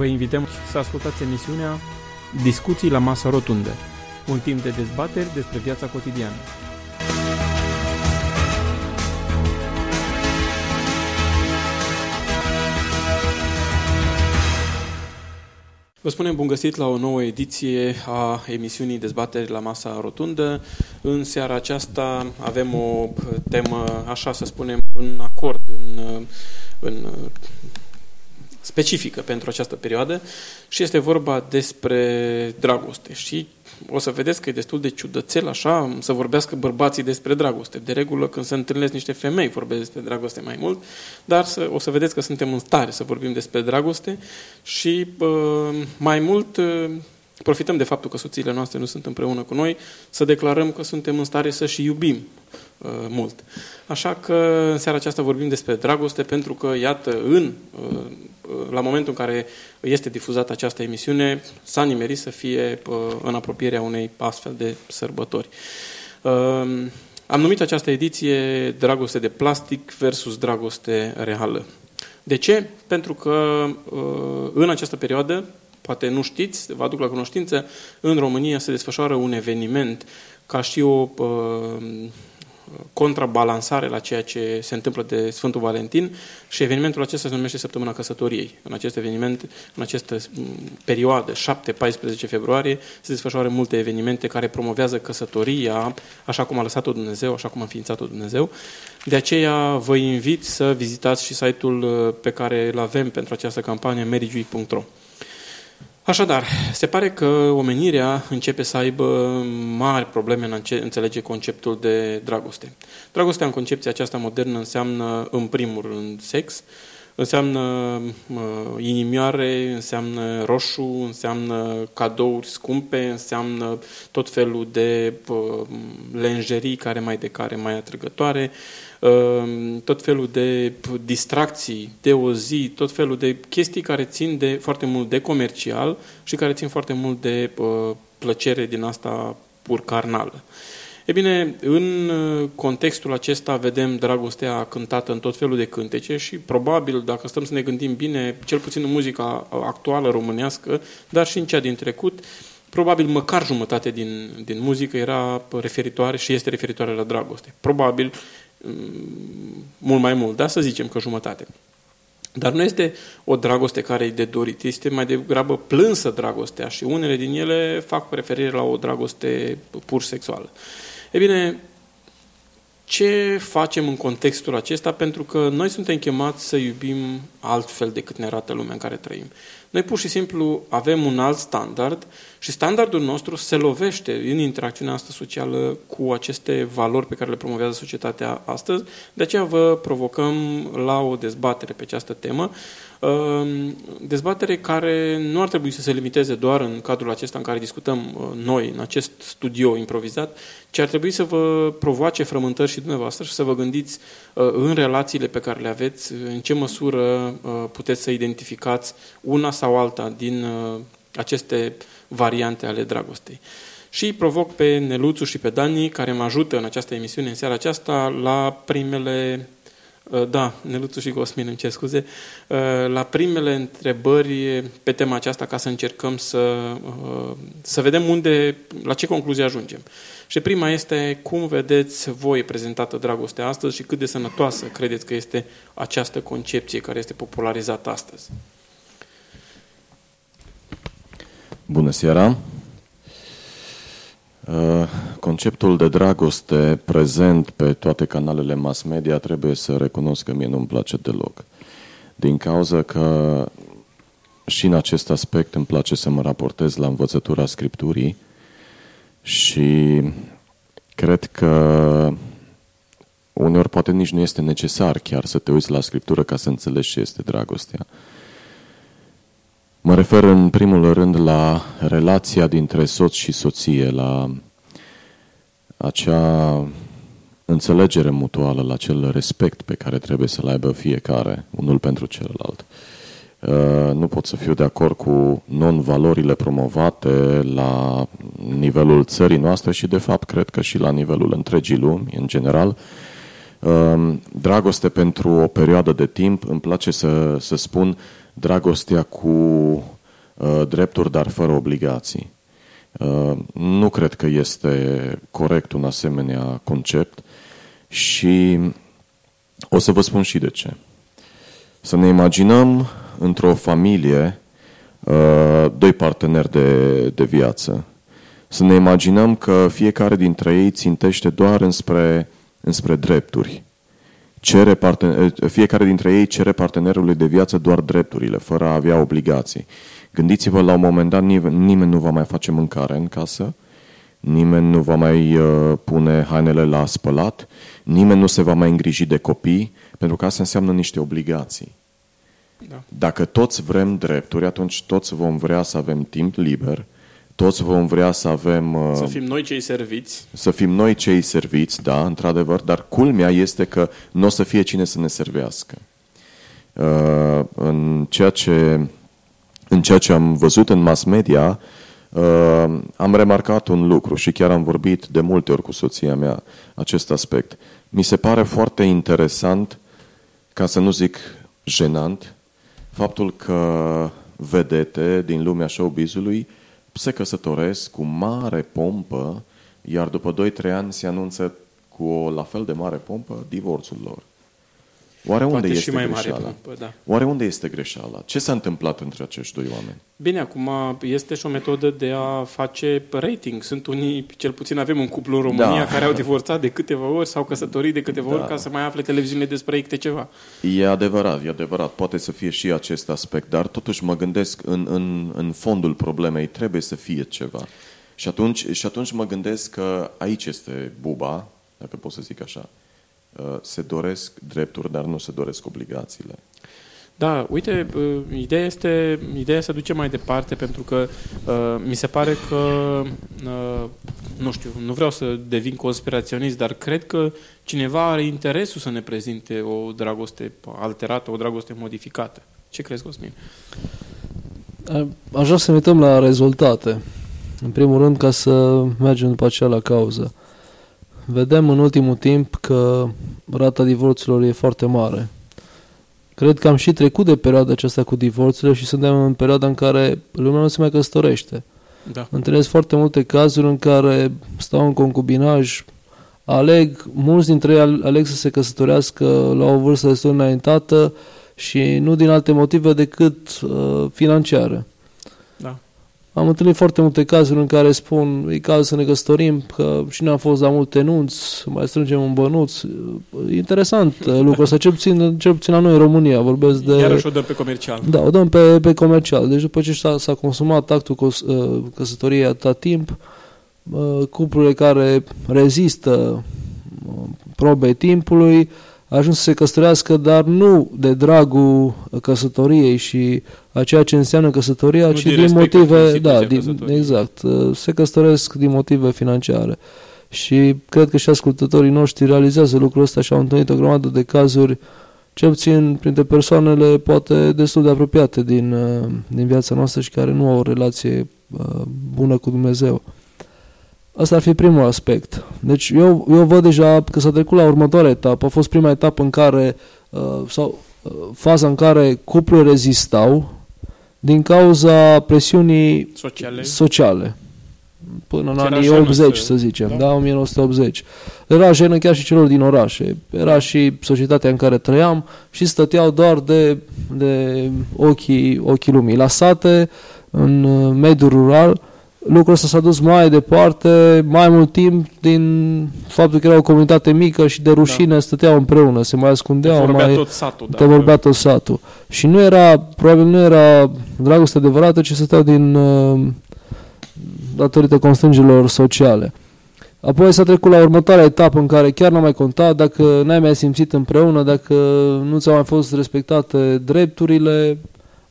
Vă invităm să ascultați emisiunea Discuții la masă rotundă, un timp de dezbateri despre viața cotidiană. Vă spunem bun găsit la o nouă ediție a emisiunii Dezbateri la Masa Rotundă. În seara aceasta avem o temă, așa să spunem, în acord, în, în specifică pentru această perioadă și este vorba despre dragoste. Și o să vedeți că e destul de ciudățel așa să vorbească bărbații despre dragoste. De regulă când se întâlnesc niște femei vorbesc despre dragoste mai mult, dar să, o să vedeți că suntem în stare să vorbim despre dragoste și uh, mai mult uh, profităm de faptul că soțiile noastre nu sunt împreună cu noi, să declarăm că suntem în stare să și iubim uh, mult. Așa că în seara aceasta vorbim despre dragoste pentru că, iată, în uh, la momentul în care este difuzată această emisiune, s-a nimerit să fie în apropierea unei astfel de sărbători. Ehm, am numit această ediție Dragoste de plastic versus dragoste reală. De ce? Pentru că în această perioadă, poate nu știți, vă aduc la cunoștință, în România se desfășoară un eveniment ca și o contrabalansare la ceea ce se întâmplă de Sfântul Valentin și evenimentul acesta se numește Săptămâna Căsătoriei. În acest eveniment, în această perioadă, 7-14 februarie, se desfășoară multe evenimente care promovează căsătoria așa cum a lăsat-o Dumnezeu, așa cum a înființat-o Dumnezeu. De aceea vă invit să vizitați și site-ul uh, pe care îl avem pentru această campanie, marriageweek.ro. Așadar, se pare că omenirea începe să aibă mari probleme în a înțelege conceptul de dragoste. Dragostea în concepția aceasta modernă înseamnă, în primul rând, sex, înseamnă uh, inimioare, înseamnă roșu, înseamnă cadouri scumpe, înseamnă tot felul de uh, lenjerii care mai de care mai atrăgătoare, Ehm, tot felul de distracții de o zi, tot felul de chestii care țin de foarte mult de comercial și care țin foarte mult de plăcere din asta pur carnală. E bine, în uh, contextul acesta vedem dragostea cântată în tot felul de cântece și probabil, dacă stăm să ne gândim bine, cel puțin în muzica actuală românească, dar și în cea din trecut, probabil măcar jumătate din, din muzică era referitoare și este referitoare la dragoste. Probabil Mm, mult mai mult, da? Să zicem că jumătate. Dar nu este o dragoste care e de dorit, este mai degrabă plânsă dragostea și unele din ele fac referire la o dragoste pur sexuală. E bine, ce facem în contextul acesta? Pentru că noi suntem chemați să iubim altfel decât ne arată lumea în care trăim. Noi pur și simplu avem un alt standard și standardul nostru se lovește în interacțiunea asta socială cu aceste valori pe care le promovează societatea astăzi. De aceea vă provocăm la o dezbatere pe această temă. Ehm, dezbatere care nu ar trebui să se limiteze doar în cadrul acesta în care discutăm uh, noi, în acest studio improvizat, ci ar trebui să vă provoace frământări și dumneavoastră și să vă gândiți uh, în relațiile pe care le aveți, în ce măsură uh, puteți să identificați una sau alta din aceste variante ale dragostei. Și provoc pe Neluțu și pe Dani, care mă ajută în această emisiune, în seara aceasta, la primele Uh, da, Neluțu și Cosmin, îmi cer scuze. Uh, la primele întrebări pe tema aceasta, ca să încercăm să, uh, să vedem unde, la ce concluzie ajungem. Și prima este, cum vedeți voi prezentată dragostea astăzi și cât de sănătoasă credeți că este această concepție care este popularizată astăzi? Bună seara! Uh, conceptul de dragoste prezent pe toate canalele mass media trebuie să recunosc că mie nu-mi place deloc. Din cauza că și în acest aspect îmi place să mă raportez la învățătura Scripturii și cred că uneori poate nici nu este necesar chiar să te uiți la Scriptură ca să înțelegi ce este dragostea. Mă refer în primul rând la relația dintre soț și soție, la acea înțelegere mutuală, la acel respect pe care trebuie să-l aibă fiecare, unul pentru celălalt. Uh, nu pot să fiu de acord cu non-valorile promovate la nivelul țării noastre și, de fapt, cred că și la nivelul întregii lumi, în general. Uh, dragoste pentru o perioadă de timp, îmi place să, să spun, dragostea cu uh, drepturi, dar fără obligații. Uh, nu cred că este corect un asemenea concept și o să vă spun și de ce. Să ne imaginăm într-o familie uh, doi parteneri de, de viață. Să ne imaginăm că fiecare dintre ei țintește doar înspre, înspre drepturi. Cere parten- fiecare dintre ei cere partenerului de viață doar drepturile, fără a avea obligații. Gândiți-vă, la un moment dat nimeni nu va mai face mâncare în casă, nimeni nu va mai uh, pune hainele la spălat, nimeni nu se va mai îngriji de copii, pentru că asta înseamnă niște obligații. Da. Dacă toți vrem drepturi, atunci toți vom vrea să avem timp liber, toți vom vrea să avem... Uh, să fim noi cei serviți. Să fim noi cei serviți, da, într-adevăr, dar culmea este că nu o să fie cine să ne servească. Uh, în ceea ce în ceea ce am văzut în mass media, uh, am remarcat un lucru și chiar am vorbit de multe ori cu soția mea acest aspect. Mi se pare foarte interesant, ca să nu zic jenant, faptul că vedete din lumea showbizului se căsătoresc cu mare pompă, iar după 2-3 ani se anunță cu o la fel de mare pompă divorțul lor. Oare unde Poate este și mai greșeala? Mare pompă, da. Oare unde este greșeala? Ce s-a întâmplat între acești doi oameni? Bine, acum este și o metodă de a face rating. Sunt unii, cel puțin avem un cuplu în România, da. care au divorțat de câteva ori sau căsătorit de câteva da. ori ca să mai afle televiziune despre ei câte ceva. E adevărat, e adevărat. Poate să fie și acest aspect, dar totuși mă gândesc în, în, în fondul problemei trebuie să fie ceva. Și atunci, și atunci mă gândesc că aici este buba, dacă pot să zic așa. Uh, se doresc drepturi, dar nu se doresc obligațiile. Da, uite, uh, ideea este, ideea se duce mai departe pentru că uh, mi se pare că, uh, nu știu, nu vreau să devin conspiraționist, dar cred că cineva are interesul să ne prezinte o dragoste alterată, o dragoste modificată. Ce crezi, Cosmin? Aș vrea să ne uităm la rezultate. În primul rând, ca să mergem după aceea la cauză. Vedem în ultimul timp că rata divorțurilor e foarte mare. Cred că am și trecut de perioada aceasta cu divorțurile și suntem în perioada în care lumea nu se mai căsătorește. Da. Întâlnesc foarte multe cazuri în care stau în concubinaj, aleg, mulți dintre ei aleg să se căsătorească la o vârstă destul înaintată și nu din alte motive decât uh, financiare. Am întâlnit foarte multe cazuri în care spun, e cazul să ne căsătorim, că și ne-am fost la multe nunți, mai strângem un bănuț. Interesant lucrul ăsta, cel puțin, cel puțin la noi în România, vorbesc de... Iarăși o dăm pe comercial. Da, o dăm pe, pe comercial. Deci după ce s-a, s-a consumat actul căs, uh, căsătoriei atâta timp, uh, cuplurile care rezistă uh, probei timpului, ajuns să se căsătorească, dar nu de dragul căsătoriei și a ceea ce înseamnă căsătoria, nu ci din, din motive, da, din, exact, se căsătoresc din motive financiare. Și cred că și ascultătorii noștri realizează lucrul ăsta și au întâlnit o grămadă de cazuri, cel puțin printre persoanele poate destul de apropiate din, din viața noastră și care nu au o relație uh, bună cu Dumnezeu. Asta ar fi primul aspect. Deci eu, eu văd deja că s-a trecut la următoarea etapă. A fost prima etapă în care, uh, sau uh, faza în care cuplurile rezistau din cauza presiunii sociale, sociale până în anii 80, să, să zicem, da? da, 1980. Era jenă chiar și celor din orașe. Era și societatea în care trăiam și stăteau doar de, de ochii, ochii lumii. La sate, în uh, mediul rural, lucrul ăsta s-a dus mai departe, mai mult timp, din faptul că era o comunitate mică și de rușine da. stăteau împreună, se mai ascundeau. Te vorbea mai, tot satul. Da, te vorbea tot satul. Și nu era, probabil nu era dragoste adevărată, ci stăteau din uh, datorită constrângerilor sociale. Apoi s-a trecut la următoarea etapă în care chiar n-a mai contat dacă n-ai mai simțit împreună, dacă nu ți-au mai fost respectate drepturile,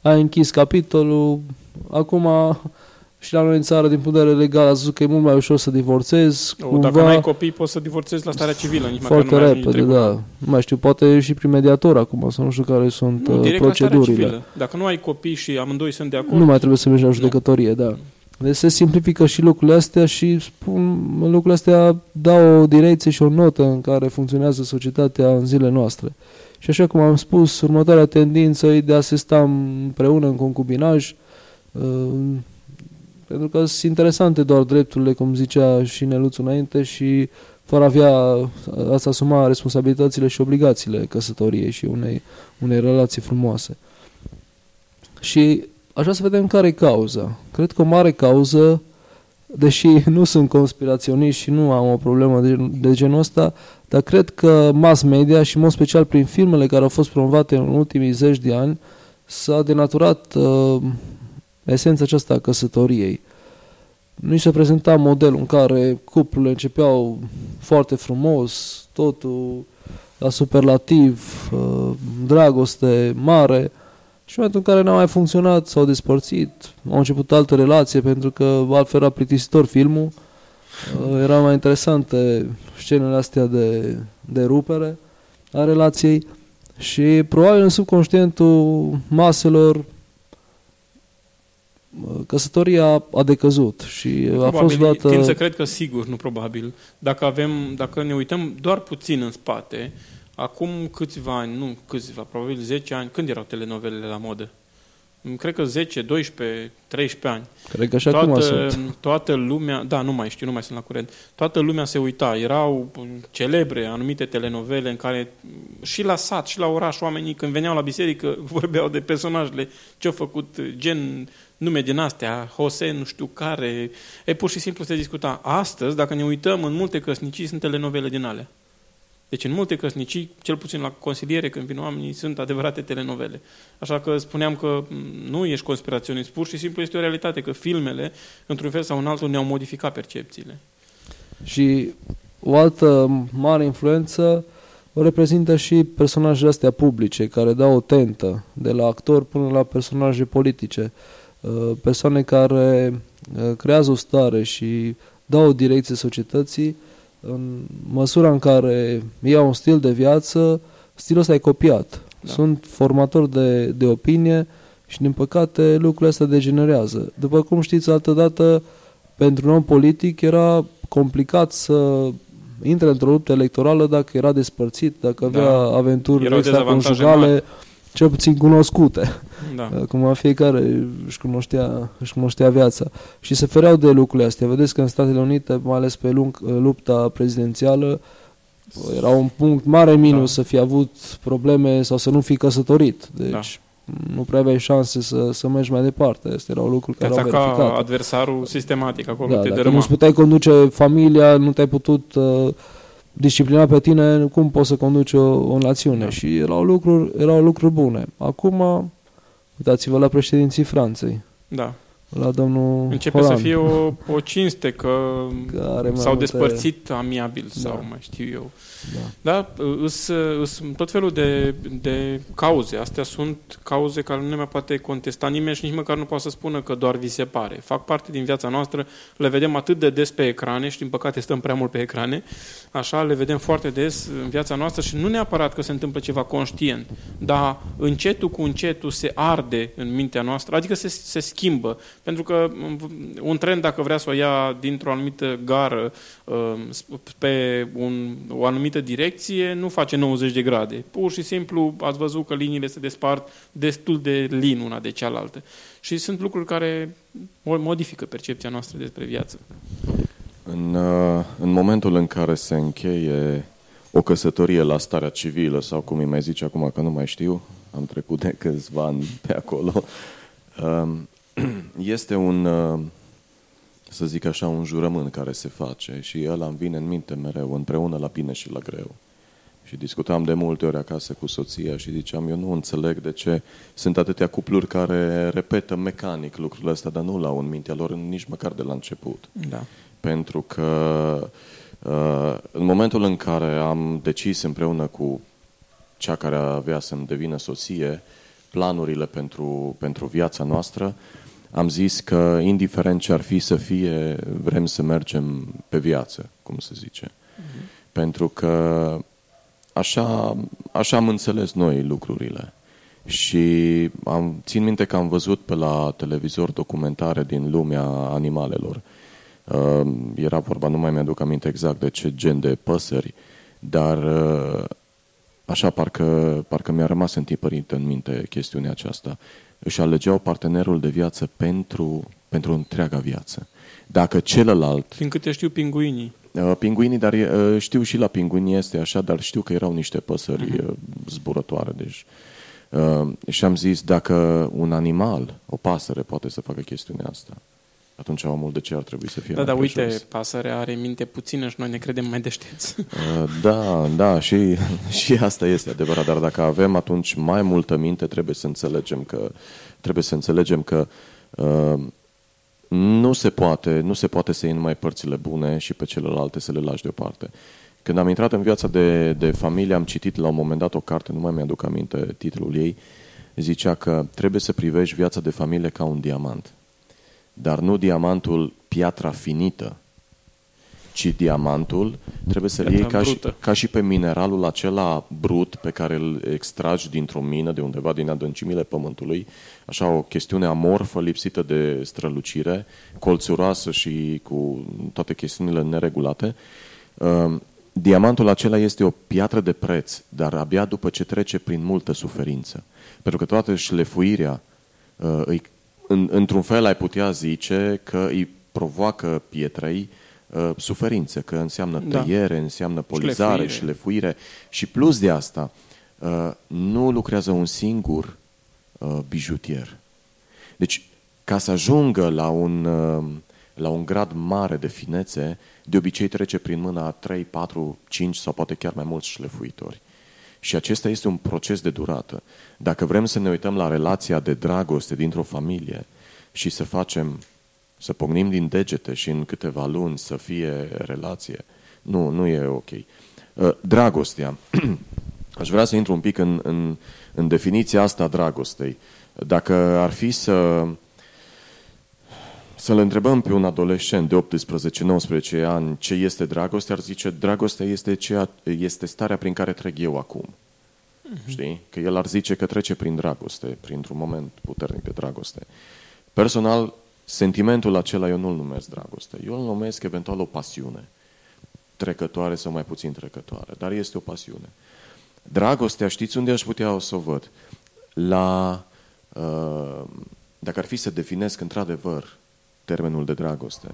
ai închis capitolul, acum și la noi în țară, din punct de vedere legal, a zis că e mult mai ușor să divorțezi. O, cumva, dacă nu ai copii, poți să divorțezi la starea civilă. Nici foarte nu repede, da. Nu mai știu, poate și prin mediator acum, să nu știu care sunt nu, uh, procedurile. Dacă nu ai copii și amândoi sunt de acord... Nu mai trebuie să mergi la judecătorie, nu. da. Deci se simplifică și lucrurile astea și spun, lucrurile astea dau o direcție și o notă în care funcționează societatea în zilele noastre. Și așa cum am spus, următoarea tendință e de a se sta împreună în concubinaj, uh, pentru că sunt interesante doar drepturile, cum zicea și Neluțu înainte, și fără a avea, a asuma responsabilitățile și obligațiile căsătoriei și unei, unei relații frumoase. Și așa să vedem care e cauza. Cred că o mare cauză, deși nu sunt conspiraționist și nu am o problemă de, de genul ăsta, dar cred că mass media și în mod special prin filmele care au fost promovate în ultimii zeci de ani s-a denaturat uh, esența aceasta a căsătoriei. Nu se prezenta modelul în care cuplurile începeau foarte frumos, totul la superlativ, uh, dragoste mare, și în momentul în care n-a mai funcționat, s-au despărțit, au început alte relații, pentru că altfel era plictisitor filmul, uh, era mai interesante scenele astea de, de rupere a relației. Și probabil în subconștientul maselor căsătoria a decăzut și probabil, a fost dată... Tind să cred că sigur, nu probabil. Dacă, avem, dacă ne uităm doar puțin în spate, acum câțiva ani, nu câțiva, probabil 10 ani, când erau telenovelele la modă? Cred că 10, 12, 13 ani. Cred că așa toată, acum sunt. Toată lumea, da, nu mai știu, nu mai sunt la curent. Toată lumea se uita. Erau celebre anumite telenovele în care și la sat, și la oraș, oamenii când veneau la biserică vorbeau de personajele ce-au făcut, gen nume din astea, Jose, nu știu care. E pur și simplu se discuta. Astăzi, dacă ne uităm, în multe căsnicii sunt telenovele din alea. Deci în multe căsnicii, cel puțin la consiliere, când vin oamenii, sunt adevărate telenovele. Așa că spuneam că nu ești conspiraționist, pur și simplu este o realitate, că filmele, într-un fel sau în altul, ne-au modificat percepțiile. Și o altă mare influență o reprezintă și personajele astea publice, care dau o tentă, de la actori până la personaje politice. Uh, persoane care uh, creează o stare și dau o direcție societății, în măsura în care iau un stil de viață, stilul ăsta e copiat. Da. Sunt formatori de, de opinie și, din păcate, lucrurile astea degenerează. După cum știți, altădată, pentru un om politic era complicat să intre într-o luptă electorală dacă era despărțit, dacă avea da. aventuri extraconjugale, cel puțin cunoscute. Da. Acum fiecare își cunoștea, își cunoștea viața. Și se fereau de lucrurile astea. Vedeți că în Statele Unite, mai ales pe lung, lupta prezidențială, era un punct mare minus da. să fi avut probleme sau să nu fi căsătorit. Deci da. nu prea aveai șanse să, să mergi mai departe. Astea erau lucruri care erau verificate. adversarul sistematic acolo. Da, te dacă nu puteai conduce familia, nu te-ai putut uh, disciplina pe tine, cum poți să conduci o, o națiune. Da. Și erau lucruri, erau lucruri bune. Acum Uitați-vă la președinții Franței. Da. La domnul Începe Hollande. să fie o, o cinste că Care s-au multe... despărțit amiabil da. sau mai știu eu. Da, da îs, îs tot felul de, de cauze. Astea sunt cauze care nu ne mai poate contesta nimeni și nici măcar nu poate să spună că doar vi se pare. Fac parte din viața noastră, le vedem atât de des pe ecrane și din păcate stăm prea mult pe ecrane, așa le vedem foarte des în viața noastră și nu neapărat că se întâmplă ceva conștient, dar încetul cu încetul se arde în mintea noastră, adică se, se schimbă. Pentru că un tren, dacă vrea să o ia dintr-o anumită gară um, pe un, o anumită direcție, nu face 90 de grade. Pur și simplu ați văzut că liniile se despart destul de lin una de cealaltă. Și sunt lucruri care modifică percepția noastră despre viață. În, uh, în momentul în care se încheie o căsătorie la starea civilă, sau cum îi mai zice acum că nu mai știu, am trecut de câțiva ani pe acolo, um, este un, uh, să zic așa, un jurământ care se face și ăla îmi vine în minte mereu, împreună la bine și la greu. Și discutam de multe ori acasă cu soția și ziceam, eu nu înțeleg de ce sunt atâtea cupluri care repetă mecanic lucrurile astea, dar nu la un mintea lor nici măcar de la început. Da. Pentru că uh, în momentul în care am decis împreună cu cea care avea să-mi devină soție planurile pentru, pentru viața noastră, am zis că, indiferent ce ar fi să fie, vrem să mergem pe viață, cum se zice. Mm-hmm. Pentru că așa, așa am înțeles noi lucrurile. Și am, țin minte că am văzut pe la televizor documentare din lumea animalelor. Uh, era vorba, nu mai mi-aduc aminte exact de ce gen de păsări, dar uh, așa parcă, parcă mi-a rămas întipărită în minte chestiunea aceasta, își alegeau partenerul de viață pentru, pentru întreaga viață. Dacă celălalt... Din câte știu, pinguinii. Uh, pinguinii, dar uh, știu și la pinguini este așa, dar știu că erau niște păsări uh-huh. zburătoare. Deci, uh, și am zis, dacă un animal, o pasăre, poate să facă chestiunea asta, atunci omul de ce ar trebui să fie Da, dar uite, jos? pasărea are minte puțină și noi ne credem mai deștepți. Uh, da, da, și, și asta este adevărat, dar dacă avem atunci mai multă minte, trebuie să înțelegem că trebuie să înțelegem că uh, nu se poate, nu se poate să iei numai părțile bune și pe celelalte să le lași deoparte. Când am intrat în viața de, de familie, am citit la un moment dat o carte, nu mai mi-aduc aminte titlul ei, zicea că trebuie să privești viața de familie ca un diamant dar nu diamantul piatra finită, ci diamantul trebuie să-l iei ca și, ca și pe mineralul acela brut pe care îl extragi dintr-o mină de undeva din adâncimile pământului, așa o chestiune amorfă, lipsită de strălucire, colțuroasă și cu toate chestiunile neregulate. Ehm, diamantul acela este o piatră de preț, dar abia după ce trece prin multă suferință. Pentru că toată șlefuirea uh, îi în, într-un fel ai putea zice că îi provoacă pietrei uh, suferințe, că înseamnă da. tăiere, da. înseamnă polizare, șlefuire. șlefuire și plus de asta, uh, nu lucrează un singur uh, bijutier. Deci, ca să ajungă la un, uh, la un grad mare de finețe, de obicei trece prin mâna 3, 4, 5 sau poate chiar mai mulți șlefuitori. Și acesta este un proces de durată. Dacă vrem să ne uităm la relația de dragoste dintr-o familie și să facem, să pognim din degete și în câteva luni să fie relație, nu, nu e ok. Uh, dragostea. Aș vrea să intru un pic în, în, în definiția asta a dragostei. Dacă ar fi să să-l întrebăm pe un adolescent de 18-19 ani ce este dragoste, ar zice, dragostea este, ceea, este starea prin care trec eu acum. Uh-huh. Știi? Că el ar zice că trece prin dragoste, printr-un moment puternic de dragoste. Personal, sentimentul acela eu nu-l numesc dragoste. Eu îl numesc eventual o pasiune. Trecătoare sau mai puțin trecătoare. Dar este o pasiune. Dragostea, știți unde aș putea o să o văd? La... Uh, dacă ar fi să definesc într-adevăr termenul de dragoste.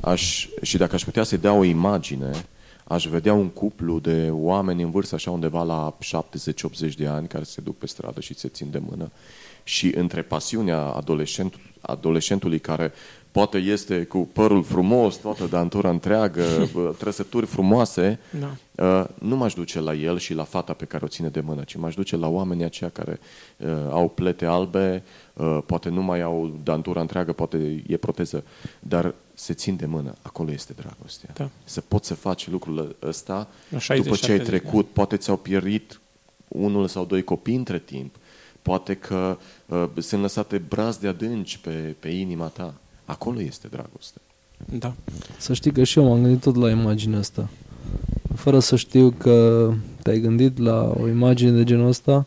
Aș, și dacă aș putea să-i dea o imagine, aș vedea un cuplu de oameni în vârstă așa undeva la 70-80 de ani care se duc pe stradă și se țin de mână și între pasiunea adolescent, adolescentului care poate este cu părul frumos, toată dantura întreagă, trăsături frumoase, da. Uh, nu m-aș duce la el și la fata pe care o ține de mână, ci m-aș duce la oamenii aceia care uh, au plete albe, uh, poate nu mai au dantura întreagă, poate e proteză, dar se țin de mână. Acolo este dragostea. Da. Să poți să faci lucrul ăsta 60, după ce ai trecut, da. poate ți-au pierit unul sau doi copii între timp, poate că uh, sunt lăsate brazi de adânci pe, pe inima ta. Acolo este dragoste. Da. Să știi că și eu m-am gândit tot la imaginea asta. Fără să știu că te-ai gândit la o imagine de genul ăsta,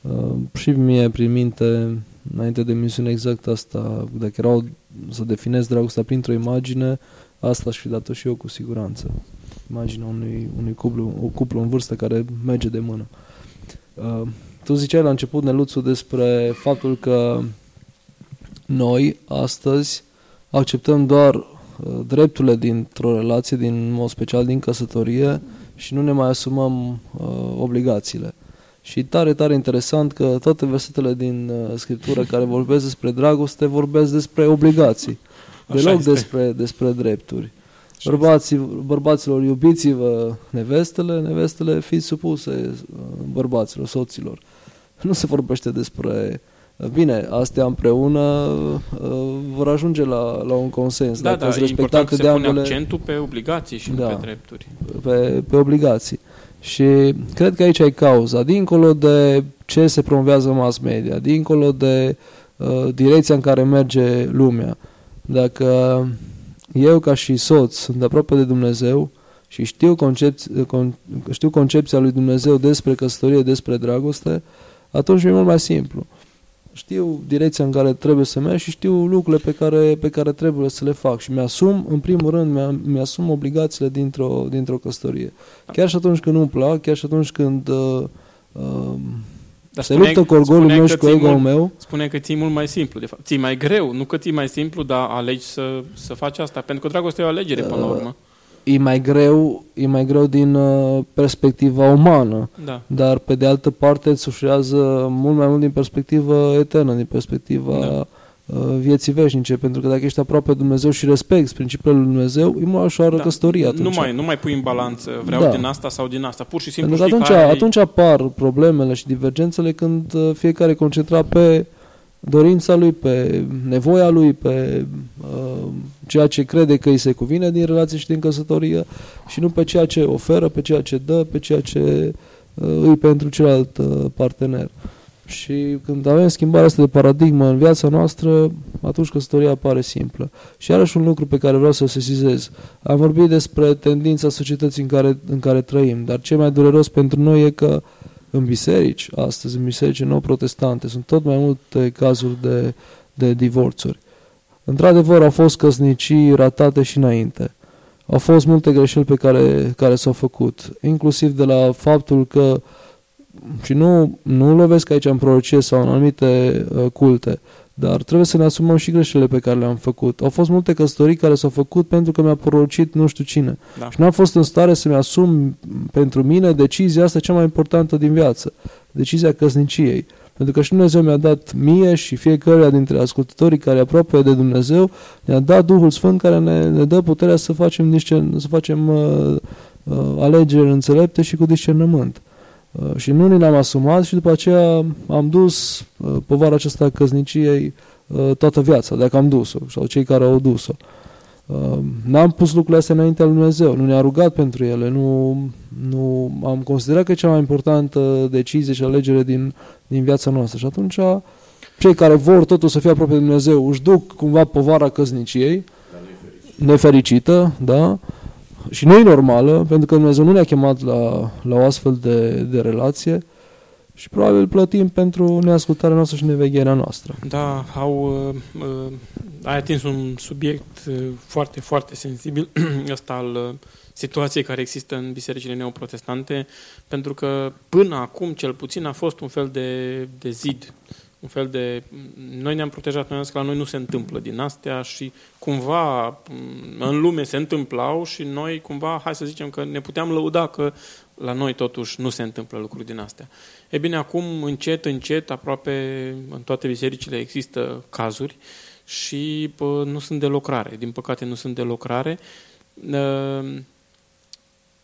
uh, și mie prin minte, înainte de emisiune exact asta, dacă erau să definez dragostea printr-o imagine, asta aș fi dat-o și eu cu siguranță. Imaginea unui, unui cuplu, o cuplu în vârstă care merge de mână. Uh, tu ziceai la început, Neluțu, despre faptul că noi, astăzi, acceptăm doar uh, drepturile dintr-o relație, din mod special din căsătorie și nu ne mai asumăm uh, obligațiile. Și tare, tare interesant că toate versetele din uh, Scriptură care vorbesc despre dragoste vorbesc despre obligații, Așa deloc este. despre, despre drepturi. Bărbații, bărbaților, iubiți-vă nevestele, nevestele fiți supuse uh, bărbaților, soților. Nu se vorbește despre Bine, astea împreună uh, vor ajunge la, la un consens. Da, da, e important că se ambele... pune accentul pe obligații și da, nu pe drepturi. Pe, pe obligații. Și cred că aici ai cauza. Dincolo de ce se promovează mass media, dincolo de uh, direcția în care merge lumea, dacă eu ca și soț sunt aproape de Dumnezeu și știu, concepț- con, știu concepția lui Dumnezeu despre căsătorie, despre dragoste, atunci e mult mai simplu știu direcția în care trebuie să merg și știu lucrurile pe care, pe care trebuie să le fac și mi-asum, în primul rând, mi-asum obligațiile dintr-o, dintr-o căsătorie. Chiar și atunci când nu-mi plac, chiar și atunci când uh, uh, dar se luptă cu orgolul meu și cu ego meu. Spune că ții mult mai simplu, de fapt. Ții mai greu, nu că ții mai simplu, dar alegi să, să faci asta. Pentru că dragostea e o alegere uh, până la urmă. E mai greu, e mai greu din uh, perspectiva umană, da. dar pe de altă parte îți ușurează mult mai mult din perspectivă eternă, din perspectiva da. Uh, vieții veșnice, pentru că dacă ești aproape de Dumnezeu și respecti principiile lui Dumnezeu, e mai ușoară da. căsătoria atunci. Nu mai, nu mai pui în balanță, vreau da. din asta sau din asta, pur și simplu pentru că atunci, ai... atunci apar problemele și divergențele când uh, fiecare concentra pe dorința lui, pe nevoia lui, pe uh, ceea ce crede că îi se cuvine din relație și din căsătorie și nu pe ceea ce oferă, pe ceea ce dă, pe ceea ce uh, îi pentru celălalt uh, partener. Și când avem schimbarea asta de paradigmă în viața noastră, atunci căsătoria apare simplă. Și iarăși un lucru pe care vreau să-l sesizez. Am vorbit despre tendința societății în care, în care trăim, dar ce mai dureros pentru noi e că în biserici, astăzi în biserici nou protestante, sunt tot mai multe cazuri de, de divorțuri. Într-adevăr, au fost căsnicii ratate și înainte. Au fost multe greșeli pe care, care s-au făcut, inclusiv de la faptul că și nu, nu lovesc aici în prorocie sau în anumite uh, culte, dar trebuie să ne asumăm și greșelile pe care le-am făcut. Au fost multe căsătorii care s-au făcut pentru că mi-a porocit nu știu cine. Da. Și n-am fost în stare să-mi asum pentru mine decizia asta cea mai importantă din viață. Decizia căsniciei. Pentru că și Dumnezeu mi-a dat mie și fiecare dintre ascultătorii care aproape de Dumnezeu, ne-a dat Duhul Sfânt care ne, ne dă puterea să facem, niște, să facem uh, uh, alegeri înțelepte și cu discernământ. Uh, și nu ne le-am asumat și după aceea am dus uh, povara aceasta căzniciei uh, toată viața, dacă am dus-o, sau cei care au dus-o. N-am pus lucrurile astea înaintea lui Dumnezeu, nu ne-a rugat pentru ele, nu, nu am considerat că e cea mai importantă decizie și alegere din, din viața noastră. Și atunci cei care vor totul să fie aproape de Dumnezeu își duc cumva povara căzniciei, nefericită, da? și nu e normală, pentru că Dumnezeu nu ne-a chemat la, la o astfel de, de relație și probabil plătim pentru neascultarea noastră și nevegherea noastră. Da, au, uh, uh, ai atins un subiect uh, foarte, foarte sensibil, ăsta al uh, situației care există în bisericile neoprotestante, pentru că până acum, cel puțin, a fost un fel de, de zid un fel de... Noi ne-am protejat, noi că la noi nu se întâmplă din astea și cumva în lume se întâmplau și noi cumva, hai să zicem că ne puteam lăuda că la noi totuși nu se întâmplă lucruri din astea. E bine, acum încet, încet, aproape în toate bisericile există cazuri și pă, nu sunt de lucrare. Din păcate nu sunt de lucrare. Ă,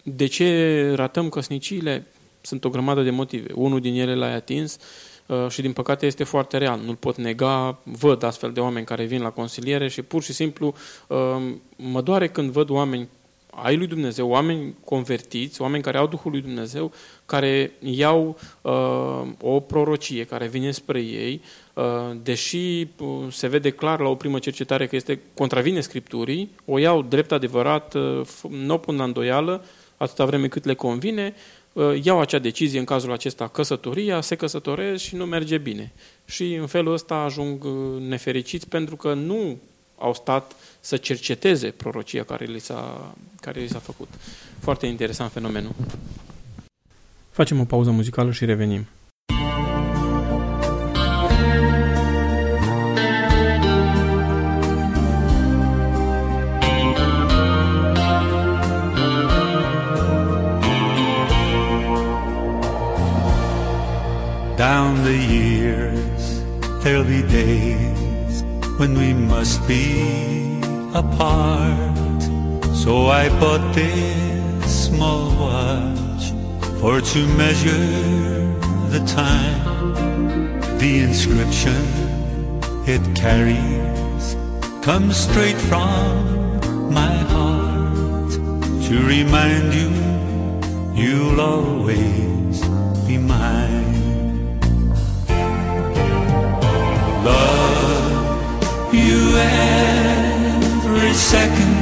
de ce ratăm căsniciile? Sunt o grămadă de motive. Unul din ele l-ai atins, Uh, și din păcate este foarte real, nu-l pot nega, văd astfel de oameni care vin la consiliere și pur și simplu uh, mă doare când văd oameni ai lui Dumnezeu, oameni convertiți, oameni care au Duhul lui Dumnezeu, care iau uh, o prorocie care vine spre ei, uh, deși uh, se vede clar la o primă cercetare că este contravine Scripturii, o iau drept adevărat, uh, nu o pun la îndoială, atâta vreme cât le convine, Uh, iau acea decizie, în cazul acesta căsătoria, se căsătoresc și nu merge bine. Și în felul ăsta ajung uh, nefericiți pentru că nu au stat să cerceteze prorocia care li s-a, care li s-a făcut. Foarte interesant fenomenul. Facem o pauză muzicală și revenim. Down the years, there'll be days when we must be apart. So I bought this small watch for to measure the time. The inscription it carries comes straight from my heart to remind you you'll always be mine. love every second.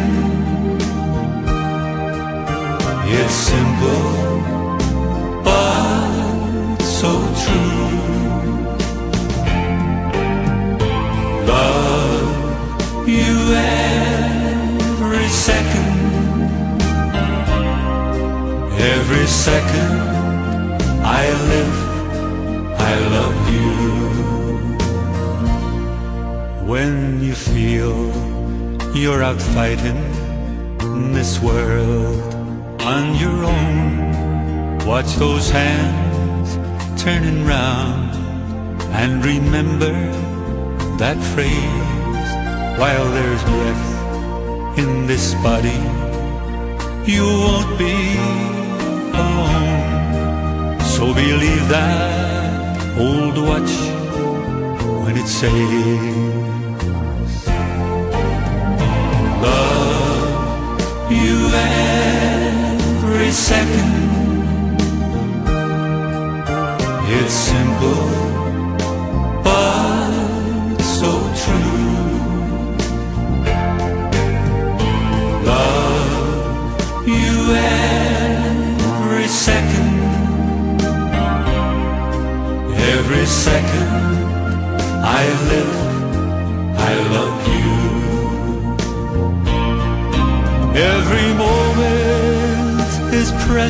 It's simple, but so true. Love you every second. Every second I live, I love you. When you feel you're out fighting this world on your own, watch those hands turning round and remember that phrase while there's breath in this body you won't be alone. So believe that old watch when it says every second it's simple but so true. Love you every second, every second I live, I love you. Every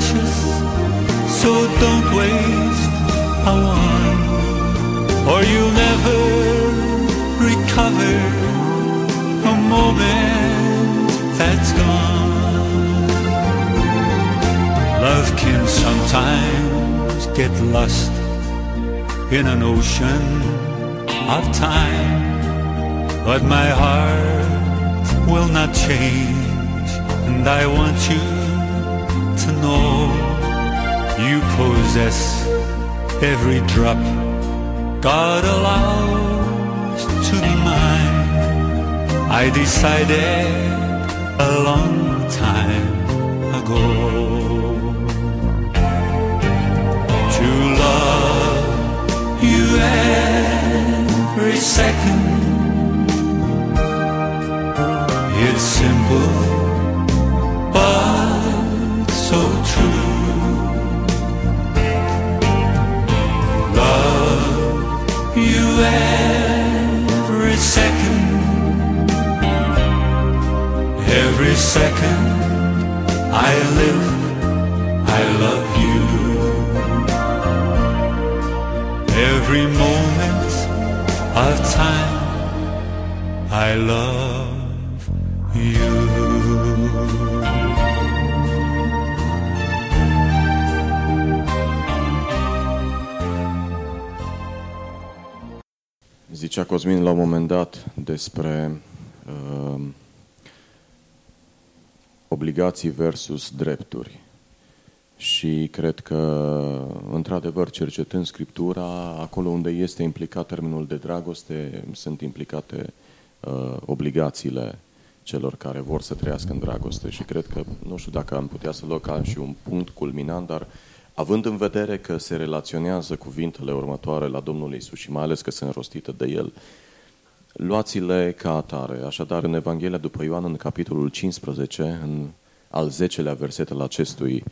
precious, so don't waste a one or you'll never recover a moment that's gone. Love can sometimes get lost in an ocean of time, but my heart will not change, and I want you to know you possess every drop God allows to be mine. I decided a long time ago to love you every second. It's simple, second I live, I love you. Every moment of time, I love you. Zicea Cosmin la un moment dat despre obligații versus drepturi. Și cred că, într-adevăr, cercetând Scriptura, acolo unde este implicat termenul de dragoste, sunt implicate uh, obligațiile celor care vor să trăiască în dragoste. Și cred că, nu știu dacă am putea să luăm ca și un punct culminant, dar având în vedere că se relaționează cuvintele următoare la Domnul Isus și mai ales că sunt rostite de El, luați-le ca atare. Așadar, în Evanghelia după Ioan, în capitolul 15, în al 10-lea verset al acestui,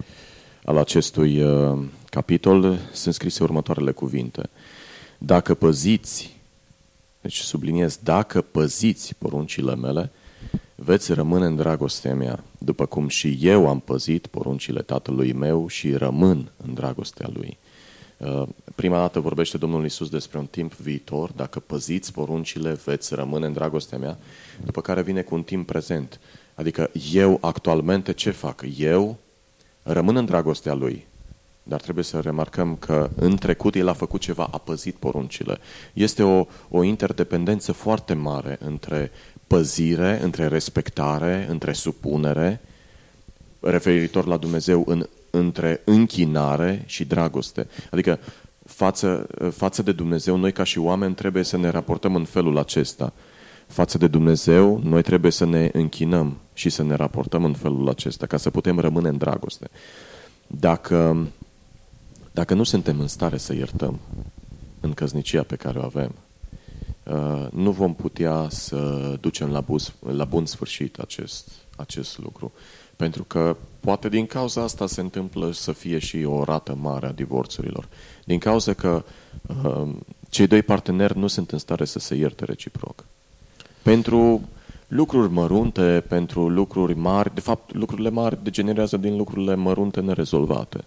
al acestui uh, capitol, sunt scrise următoarele cuvinte. Dacă păziți, deci subliniez, dacă păziți poruncile mele, veți rămâne în dragostea mea, după cum și eu am păzit poruncile tatălui meu și rămân în dragostea lui. Uh, Prima dată vorbește Domnul Isus despre un timp viitor, dacă păziți poruncile, veți rămâne în dragostea mea, după care vine cu un timp prezent. Adică eu actualmente ce fac? Eu rămân în dragostea lui, dar trebuie să remarcăm că în trecut el a făcut ceva, a păzit poruncile. Este o, o interdependență foarte mare între păzire, între respectare, între supunere, referitor la Dumnezeu în, între închinare și dragoste. Adică față, față de Dumnezeu, noi ca și oameni trebuie să ne raportăm în felul acesta. Față de Dumnezeu, noi trebuie să ne închinăm și să ne raportăm în felul acesta, ca să putem rămâne în dragoste. Dacă, dacă nu suntem în stare să iertăm în căznicia pe care o avem, uh, nu vom putea să ducem la, bus, la bun sfârșit acest, acest lucru. Pentru că poate din cauza asta se întâmplă să fie și o rată mare a divorțurilor. Din cauza că uh, cei doi parteneri nu sunt în stare să se ierte reciproc. Pentru lucruri mărunte, pentru lucruri mari, de fapt lucrurile mari degenerează din lucrurile mărunte nerezolvate.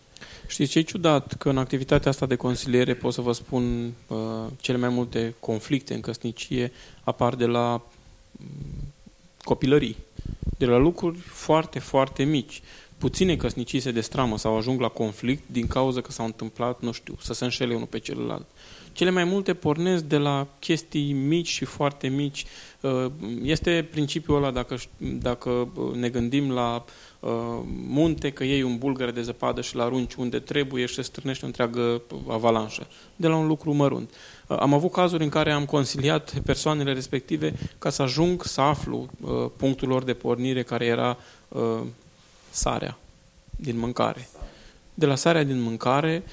Știți ce e ciudat? Că în activitatea asta de consiliere pot să vă spun uh, cele mai multe conflicte în căsnicie apar de la mm, copilării, de la lucruri foarte, foarte mici. Puține căsnicii se destramă sau ajung la conflict din cauza că s-au întâmplat, nu știu, să se înșele unul pe celălalt. Cele mai multe pornesc de la chestii mici și foarte mici. Uh, este principiul ăla, dacă, dacă uh, ne gândim la uh, munte, că iei un bulgăre de zăpadă și l arunci unde trebuie și se strânește o întreagă avalanșă. De la un lucru mărunt. Am avut cazuri în care am consiliat persoanele respective ca să ajung să aflu punctul lor de pornire care era sarea din mâncare. De la sarea din mâncare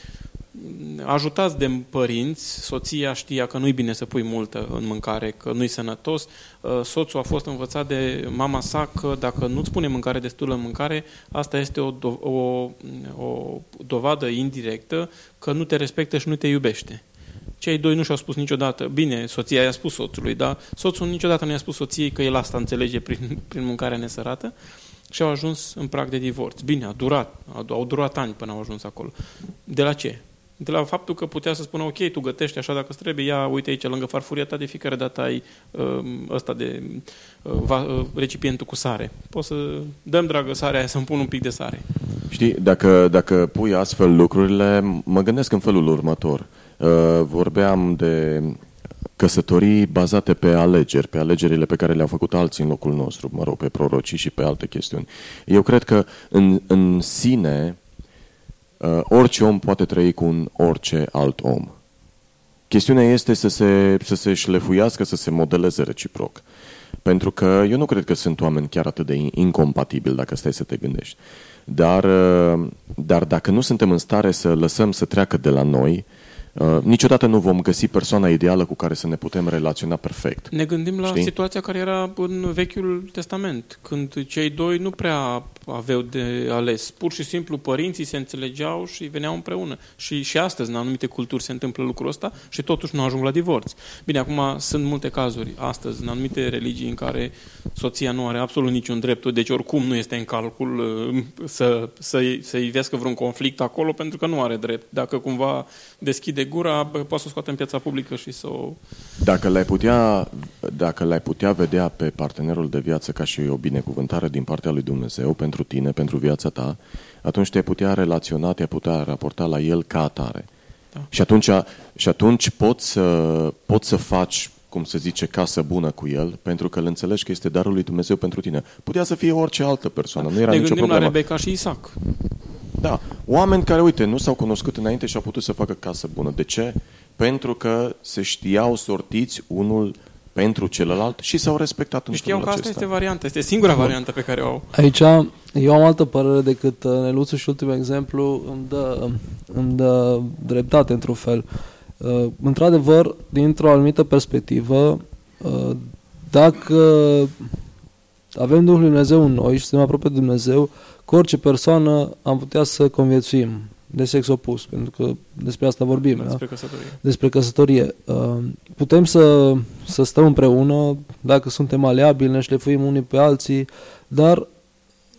ajutați de părinți, soția știa că nu-i bine să pui multă în mâncare, că nu-i sănătos, uh, soțul a fost învățat de mama sa că dacă nu-ți pune mâncare destulă în mâncare, asta este o, do- o, o dovadă indirectă că nu te respectă și nu te iubește. Cei doi nu și-au spus niciodată, bine, soția i-a spus soțului, dar soțul niciodată nu i-a spus soției că el asta înțelege prin, prin mâncarea nesărată și au ajuns în prag de divorț. Bine, a durat, au durat ani până au ajuns acolo. De la ce? De la faptul că putea să spună, ok, tu gătești așa dacă trebuie, ia, uite aici, lângă farfuria ta, de fiecare dată ai uh, ăsta de uh, va, uh, recipientul cu sare. Poți să dăm, dragă, sarea aia, să-mi pun un pic de sare. Știi, dacă, dacă pui astfel lucrurile, mă gândesc în felul următor. Uh, vorbeam de căsătorii bazate pe alegeri, pe alegerile pe care le-au făcut alții în locul nostru, mă rog, pe prorocii și pe alte chestiuni. Eu cred că în, în sine uh, orice om poate trăi cu un orice alt om. Chestiunea este să se, să se șlefuiască, să se modeleze reciproc. Pentru că eu nu cred că sunt oameni chiar atât de incompatibili, dacă stai să te gândești. Dar, uh, dar dacă nu suntem în stare să lăsăm să treacă de la noi, Uh, niciodată nu vom găsi persoana ideală cu care să ne putem relaționa perfect. Ne gândim la Știi? situația care era în Vechiul Testament, când cei doi nu prea aveau de ales. Pur și simplu părinții se înțelegeau și veneau împreună. Și, și astăzi, în anumite culturi, se întâmplă lucrul ăsta și totuși nu ajung la divorț. Bine, acum sunt multe cazuri astăzi, în anumite religii, în care soția nu are absolut niciun drept, deci oricum nu este în calcul uh, să, să, să ivească vreun conflict acolo, pentru că nu are drept. Dacă cumva deschide gura, poate să o scoate în piața publică și să o... Dacă l-ai putea, dacă l-ai putea vedea pe partenerul de viață ca și o binecuvântare din partea lui Dumnezeu pentru tine, pentru viața ta, atunci te-ai putea relaționa, te-ai putea raporta la el ca atare. Da. Și atunci, și atunci poți, să, poți să faci cum se zice, casă bună cu el, pentru că îl înțelegi că este darul lui Dumnezeu pentru tine. Putea să fie orice altă persoană, nu era ne nicio problemă. la Rebecca și Isaac. Da, oameni care, uite, nu s-au cunoscut înainte și au putut să facă casă bună. De ce? Pentru că se știau sortiți unul pentru celălalt și s-au respectat în Știau că asta este varianta, este singura Bun. variantă pe care o au. Aici eu am altă părere decât uh, Neluțu și ultimul exemplu îmi dă, îmi dă dreptate într-un fel. Uh, într-adevăr, dintr-o anumită perspectivă, uh, dacă avem Duhul Dumnezeu în noi și suntem aproape de Dumnezeu, cu orice persoană am putea să conviețuim de sex opus, pentru că despre asta vorbim. Despre da? căsătorie. Despre căsătorie. Uh, putem să, să stăm împreună, dacă suntem aleabili, ne șlefuim unii pe alții, dar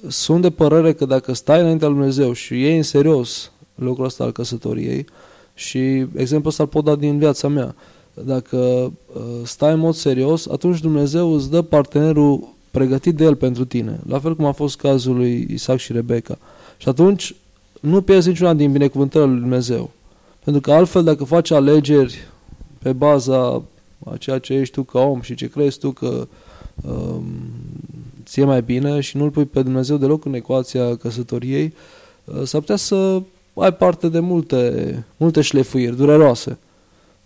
sunt de părere că dacă stai înaintea lui Dumnezeu și iei în serios lucrul ăsta al căsătoriei, și exemplul ăsta îl pot da din viața mea, dacă uh, stai în mod serios, atunci Dumnezeu îți dă partenerul pregătit de el pentru tine, la fel cum a fost cazul lui Isaac și Rebecca. Și atunci nu pierzi niciuna din binecuvântările lui Dumnezeu. Pentru că altfel, dacă faci alegeri pe baza a ceea ce ești tu ca om și ce crezi tu că um, ție mai bine și nu-L pui pe Dumnezeu deloc în ecuația căsătoriei, uh, s-ar putea să ai parte de multe, multe șlefuiri dureroase.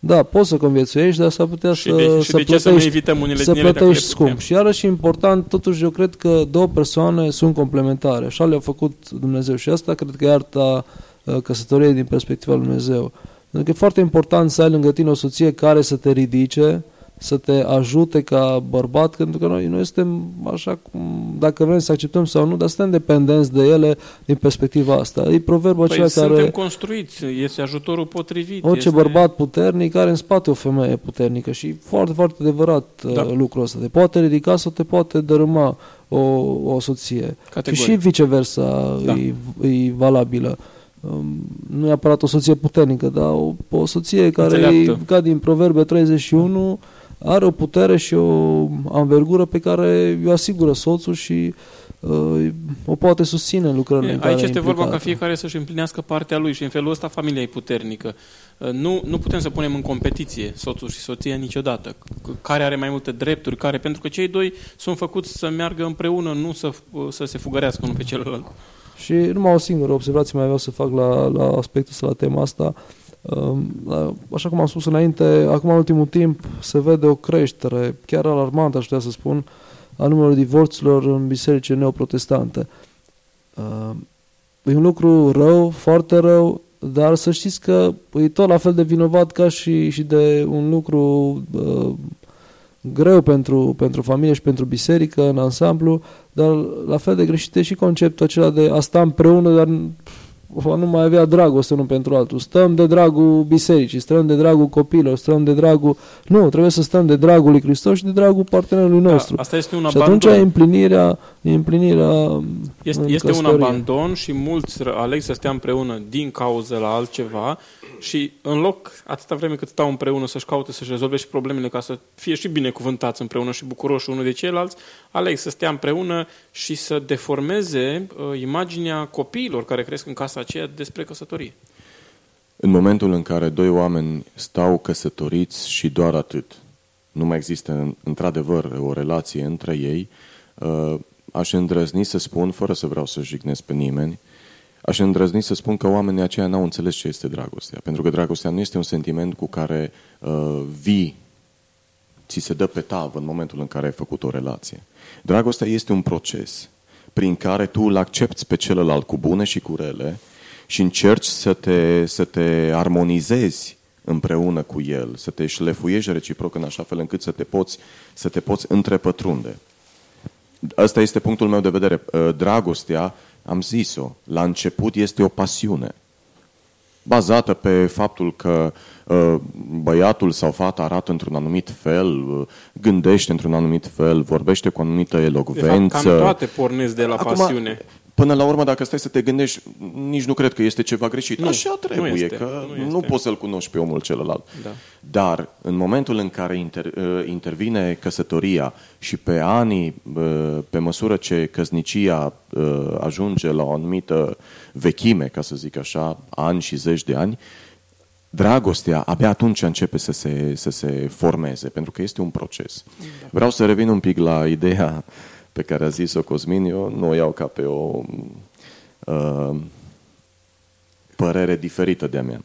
Da, poți să conviețuiești, dar s-ar putea și să, de, și să de plătești, să, nu evităm unele să plătești scump. Și iarăși important, totuși eu cred că două persoane sunt complementare. Așa le-a făcut Dumnezeu și asta cred că e arta uh, căsătoriei din perspectiva lui Dumnezeu. Pentru că e foarte important să ai lângă tine o soție care să te ridice, să te ajute ca bărbat, pentru că noi, noi suntem așa cum, dacă vrem să acceptăm sau nu, dar suntem dependenți de ele din perspectiva asta. E proverbul păi acela suntem care... construiți, este ajutorul potrivit. Orice este... bărbat puternic are în spate o femeie puternică și foarte, foarte adevărat da. Uh, lucrul ăsta. Te poate ridica sau te poate dărâma o, o soție. Categoric. Și, și viceversa da. e, e valabilă. um, nu neapărat o soție puternică, dar o, o soție care e Înțeleaptă. ca din Proverbe 31 are o putere și o anvergură pe care o asigură soțul și uh, o poate susține în lucrările în E, care Aici e este vorba ca implicată. fiecare să-și împlinească partea lui și în felul ăsta familia e puternică. Uh, Nu, nu putem să punem în competiție soțul și soția niciodată. C- Care are mai multe drepturi, care, pentru că cei doi sunt făcuți să meargă împreună, nu să, uh, să se fugărească unul pe celălalt. Și numai o singură observație mai vreau să fac la, la aspectul ăsta, la tema asta. Um, la- Așa cum am spus înainte, acum în ultimul timp se vede o creștere, chiar alarmantă aș putea să spun, a numărului divorțurilor în bisericile neoprotestante. Um, E un lucru rău, foarte rău, dar să știți că e tot la fel de vinovat ca și, și de un lucru uh, greu pentru, pentru familie și pentru biserică în ansamblu, dar la fel de greșit e și conceptul acela de a sta împreună, dar a nu mai avea dragoste unul pentru altul. Stăm de dragul bisericii, stăm de dragul copilor, stăm de dragul... Nu, trebuie să stăm de dragul lui Hristos și de dragul partenerului nostru. Da, asta este un și atunci abandon. împlinirea, împlinirea Este, în este un căsătorie. abandon și mulți ră- aleg să stea împreună din cauză la altceva și în loc, atâta vreme cât stau împreună să-și caute să-și rezolve și problemele ca să fie și binecuvântați împreună și bucuroși unul de ceilalți, aleg să stea împreună și să deformeze uh, imaginea copiilor care cresc în casa aceea despre căsătorie. În momentul în care doi oameni stau căsătoriți și doar atât, nu mai există într-adevăr o relație între ei, uh, aș îndrăzni să spun, fără să vreau să jignesc pe nimeni, aș îndrăzni să spun că oamenii aceia n-au înțeles ce este dragostea. Pentru că dragostea nu este un sentiment cu care uh, vii, ți se dă pe tavă în momentul în care ai făcut o relație. Dragostea este un proces prin care tu îl accepti pe celălalt cu bune și cu rele și încerci să te, să te armonizezi împreună cu el, să te șlefuiești reciproc în așa fel încât să te poți, să te poți întrepătrunde. Ăsta este punctul meu de vedere. Uh, Dragostea, am zis-o, la început este o pasiune bazată pe faptul că uh, băiatul sau fata arată într-un anumit fel, uh, gândește într-un anumit fel, vorbește cu o anumită De elocvență. fapt, cam toate pornesc de la Acum, pasiune. Până la urmă, dacă stai să te gândești, nici nu cred că este ceva greșit. Nu, Așa trebuie, nu este, că nu nu, este. poți să-l cunoști pe omul celălalt. Da. Dar în momentul în care inter, uh, intervine căsătoria și pe ani, uh, pe măsură ce căsnicia uh, ajunge la o anumită vechime, ca să zic așa, ani și zeci de ani, dragostea abia atunci începe să se, să se formeze, pentru că este un proces. Da. Vreau să revin un pic la ideea pe care a zis-o Cosmin, eu nu o iau ca pe o uh, părere diferită de-a mea.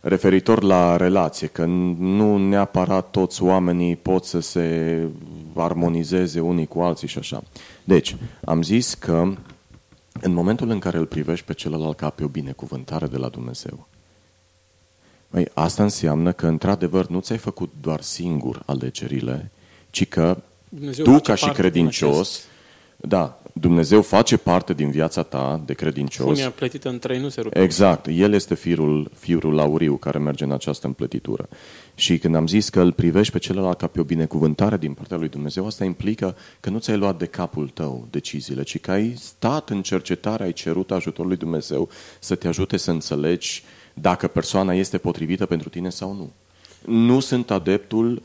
Referitor la relație, că nu neapărat toți oamenii pot să se armonizeze unii cu alții și așa. Deci, am zis că în momentul în care îl privești pe celălalt ca pe o binecuvântare de la Dumnezeu, Păi, asta înseamnă că, într-adevăr, nu ți-ai făcut doar singur alegerile, ci că Dumnezeu tu, face ca și parte din credincios, acest- da, Dumnezeu face parte din viața ta de credincios. Funia plătită în trei nu se rupe. Exact, el este firul, firul auriu care merge în această împletitură. Și când am zis că îl privești pe celălalt ca pe o binecuvântare din partea lui Dumnezeu, asta implică că nu ți-ai luat de capul tău deciziile, ci că ai stat în cercetare, ai cerut ajutorul lui Dumnezeu să te ajute să înțelegi dacă persoana este potrivită pentru tine sau nu. Nu sunt adeptul uh,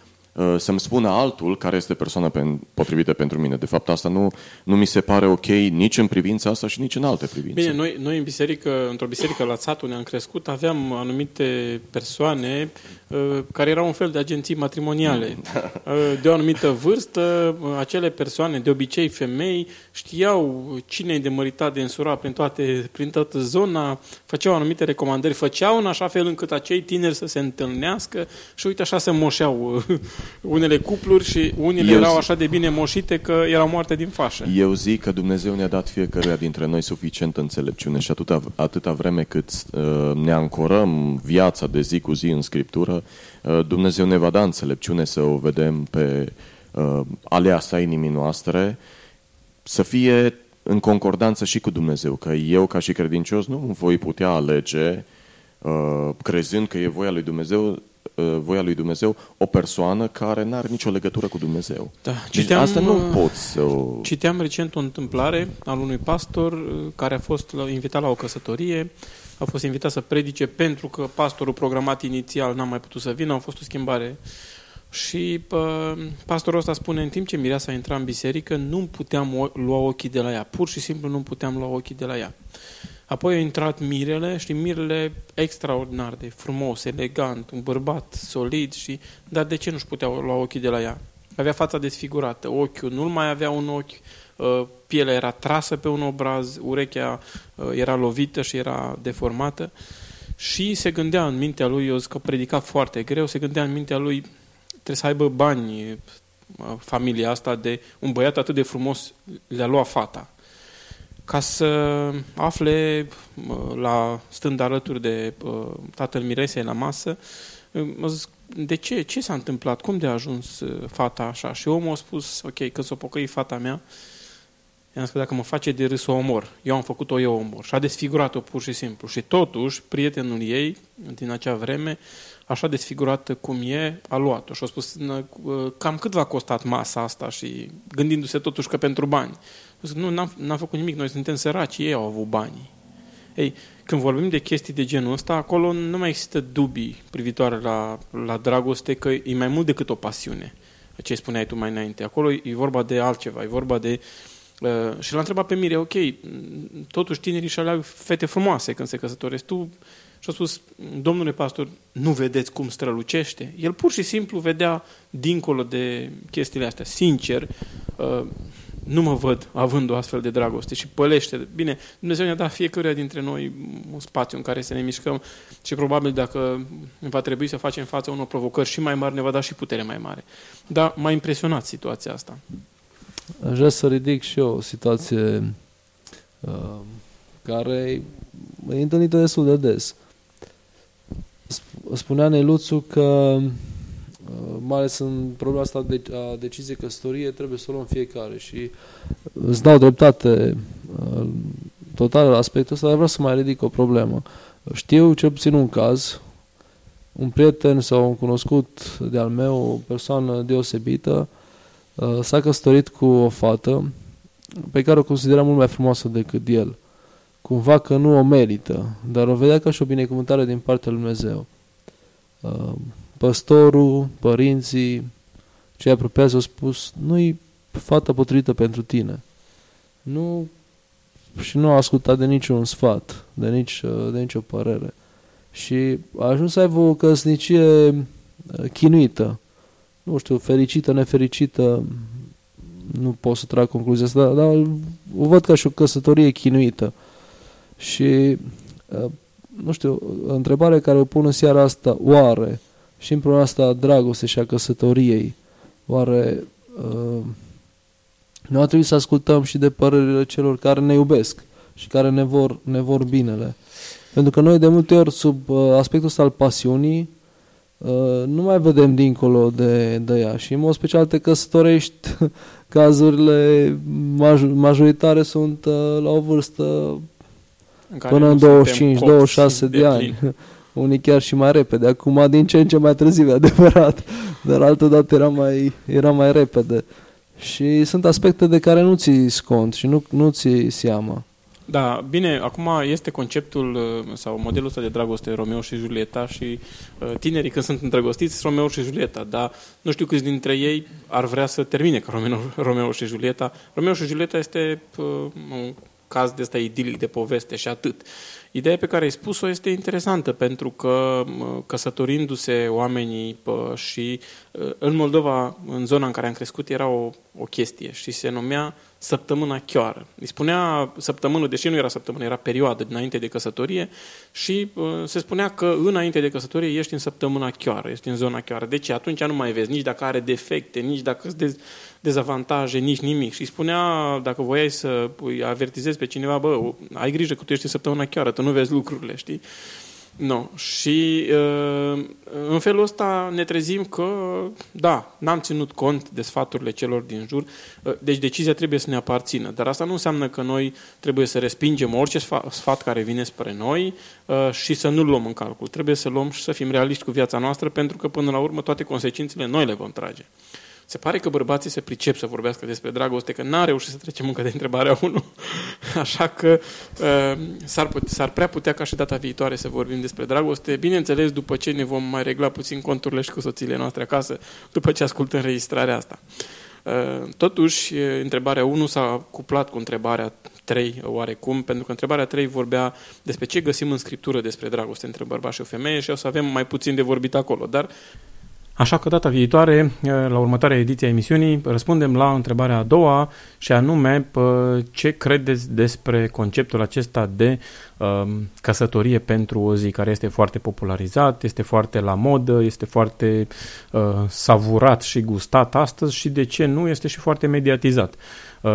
să-mi spună altul care este persoana pen, potrivită pentru mine. De fapt, asta nu, nu mi se pare ok nici în privința asta și nici în alte privințe. Bine, noi, noi în biserică, într-o biserică la țat unde am crescut, aveam anumite persoane uh, care erau un fel de agenții matrimoniale. Uh, de o anumită vârstă, uh, acele persoane, de obicei femei, știau cine e de măritat, de însurat prin, toate, prin toată zona, făceau anumite recomandări, făceau în așa fel încât acei tineri să se întâlnească și uite așa se moșeau uh, unele cupluri și unele Eu erau zi- așa de bine moșite că erau moarte din fașă. Eu zic că Dumnezeu ne-a dat fiecăruia dintre noi suficientă înțelepciune și atâta, atâta vreme cât uh, ne ancorăm viața de zi cu zi în Scriptură, uh, Dumnezeu ne va da înțelepciune să o vedem pe uh, aleasa inimii noastre, să fie în concordanță și cu Dumnezeu, că eu ca și credincios nu voi putea alege uh, crezând că e voia lui Dumnezeu uh, voia lui Dumnezeu o persoană care n-are nicio legătură cu Dumnezeu. Da, Deci citeam, asta nu uh, poți să o... Citeam recent o întâmplare al unui pastor uh, care a fost la- invitat la o căsătorie, a fost invitat să predice pentru că pastorul programat inițial n-a mai putut să vină, a fost o schimbare. Și pă, pastorul ăsta spune, în timp ce mireasa intra în biserică, nu puteam o- lua ochii de la ea, pur și simplu nu puteam lua ochii de la ea. Apoi a intrat Mirele, și Mirele extraordinar de frumos, elegant, un bărbat solid, și dar de ce nu-și puteau lua ochii de la ea? Avea fața desfigurată, ochiul nu mai avea un ochi, uh, pielea era trasă pe un obraz, urechea uh, era lovită și era deformată și se gândea în mintea lui, eu zic că predica foarte greu, se gândea în mintea lui trebuie să aibă bani uh, familia asta de un băiat atât de frumos le-a luat fata ca să afle uh, la stând alături de uh, tatăl Miresei la masă uh, mă zic, de ce? Ce s-a întâmplat? Cum de a ajuns uh, fata așa? Și omul a spus, ok, când s-o pocăi fata mea, i-am spus, dacă mă face de râs, o omor. Eu am făcut-o, eu o omor. Și a desfigurat-o pur și simplu. Și totuși, prietenul ei, din acea vreme, așa desfigurată cum e, a luat-o. Și a spus, "Nă, uh, cam cât v-a costat masa asta? Și gândindu-se totuși că pentru bani. A spus, nu, n-am, n-am făcut nimic, noi suntem săraci, ei au avut banii. Ei, când vorbim de chestii de genul ăsta, acolo nu mai există dubii privitoare la, la dragoste, că e mai mult decât o pasiune. Ce spuneai tu mai înainte. Acolo e vorba de altceva, e vorba de... Uh, și l-a întrebat pe Mire, ok, m, totuși tinerii și aleag fete frumoase când se căsătoresc. Tu și a spus, domnule pastor, nu vedeți cum strălucește? El pur și simplu vedea dincolo de chestiile astea. Sincer, uh, nu mă văd având o astfel de dragoste și pălește. Bine, Dumnezeu ne-a dat fiecăruia dintre noi un spațiu în care să ne mișcăm și probabil dacă va trebui să facem față unor provocări și mai mari, ne va da și putere mai mare. Dar m-a impresionat situația asta. Aș vrea să ridic și eu o situație uh, care e întâlnită destul de des. Sp- Spunea Neluțu că uh, mai ales în problema asta de, a deciziei căsătorie trebuie să o luăm fiecare și îți dau dreptate uh, total la aspectul ăsta, dar vreau să mai ridic o problemă. Știu cel puțin un caz, un prieten sau un cunoscut de-al meu, o persoană deosebită, uh, s-a căsătorit cu o fată pe care o considera mult mai frumoasă decât el. Cumva că nu o merită, dar o vedea ca și o binecuvântare din partea lui Dumnezeu. Uh, Păstorul, părinții, cei apropiați au spus, nu-i fata potrivită pentru tine. Nu, și nu a ascultat de niciun sfat, de, nici, uh, de nicio părere. Și a ajuns să aibă o căsnicie uh, chinuită. Nu știu, fericită, nefericită, nu pot să trag concluzia asta, dar o văd ca și o căsătorie chinuită. Și, uh, nu știu, întrebarea care o pun în seara asta, oare, și în problema asta a dragoste și a căsătoriei, oare uh, nu ar trebui să ascultăm și de părerile celor care ne iubesc și care ne vor, ne vor binele? Pentru că noi de multe ori, sub uh, aspectul ăsta al pasiunii, uh, nu mai vedem dincolo de, de ea și în mod special te căsătorești cazurile maj- majoritare sunt uh, la o vârstă În care până nu în suntem 25-26 copți de ani. plin. Unii chiar și mai repede. Acum din ce în ce mai târziu, e adevărat. Dar altădată era mai, era mai repede. Și sunt aspecte de care nu ți cont și nu, nu ți seama. Da, bine, acum este conceptul uh, sau modelul ăsta de dragoste Romeo și Julieta și uh, tinerii când sunt îndrăgostiți Romeo și Julieta, dar nu știu câți dintre ei ar vrea să termine ca Romeo, Romeo și Julieta. Romeo și Julieta este uh, un caz de ăsta idilic de poveste și atât. Ideea pe care ai spus-o este interesantă pentru că uh, căsătorindu-se oamenii pă, și uh, în Moldova, în zona în care am crescut, era o, o chestie și se numea săptămâna chioară. Îi spunea săptămână, deși nu era săptămână, era perioadă dinainte de căsătorie și uh, se spunea că înainte de căsătorie ești în săptămâna chioară, ești în zona chioară. Deci atunci nu mai vezi nici dacă are defecte, nici dacă sunt dez, dezavantaje, nici nimic. Și îi spunea, dacă voiai să îi avertizezi pe cineva, bă, ai grijă că tu ești în săptămâna chioară, tu nu vezi lucrurile, știi? Nu. Și uh, în felul ăsta ne trezim că, da, n-am ținut cont de sfaturile celor din jur, uh, deci decizia trebuie să ne aparțină. Dar asta nu înseamnă că noi trebuie să respingem orice sfat care vine spre noi uh, și să nu-l luăm în calcul. Trebuie să luăm și să fim realiști cu viața noastră, pentru că până la urmă toate consecințele noi le vom trage. Se pare că bărbații se pricep să vorbească despre dragoste, că n-a reușit să trecem încă de întrebarea 1. Așa că uh, s-ar, put, s-ar prea putea ca și data viitoare să vorbim despre dragoste. Bineînțeles, după ce ne vom mai regla puțin conturile și cu soțiile noastre acasă, după ce ascultăm înregistrarea asta. Uh, totuși, întrebarea 1 s-a cuplat cu întrebarea 3 oarecum, pentru că întrebarea 3 vorbea despre ce găsim în Scriptură despre dragoste între bărbați și o femeie și o să avem mai puțin de vorbit acolo. Dar Așa că data viitoare, la următoarea ediție a emisiunii, răspundem la întrebarea a doua și anume ce credeți despre conceptul acesta de uh, căsătorie pentru o zi, care este foarte popularizat, este foarte la modă, este foarte uh, savurat și gustat astăzi și de ce nu, este și foarte mediatizat. Uh,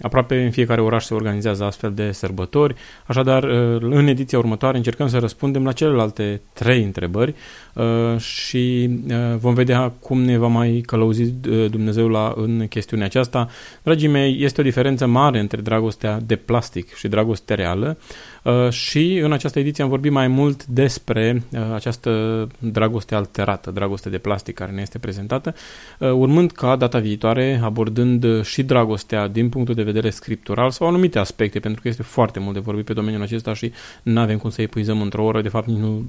aproape în fiecare oraș se organizează astfel de sărbători, așadar uh, în ediția următoare încercăm să răspundem la celelalte trei întrebări uh, și vom vedea cum ne va mai călăuzi Dumnezeu la, în chestiunea aceasta. Dragii mei, este o diferență mare între dragostea de plastic și dragostea reală. Uh, și în această ediție am vorbit mai mult despre uh, această dragoste alterată, dragoste de plastic care ne este prezentată, uh, urmând ca data viitoare, abordând și dragostea din punctul de vedere scriptural sau anumite aspecte, pentru că este foarte mult de vorbit pe domeniul acesta și nu avem cum să epuizăm într-o oră, de fapt nici nu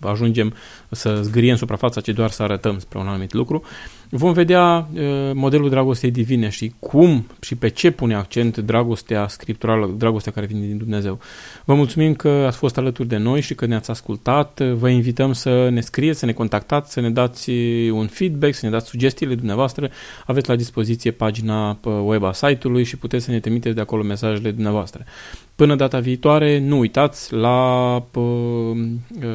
ajungem să zgâriem suprafața, ci doar să arătăm spre un anumit lucru. Vom vedea uh, modelul dragostei divine și cum și pe ce pune accent dragostea scripturală, dragostea care vine din Dumnezeu. Vă mulțumim că ați fost alături de noi și că ne-ați ascultat. Vă invităm să ne scrieți, să ne contactați, să ne dați un feedback, să ne dați sugestiile dumneavoastră. Aveți la dispoziție pagina web a site-ului și puteți să ne trimiteți de acolo mesajele dumneavoastră. Până data viitoare, nu uitați, la,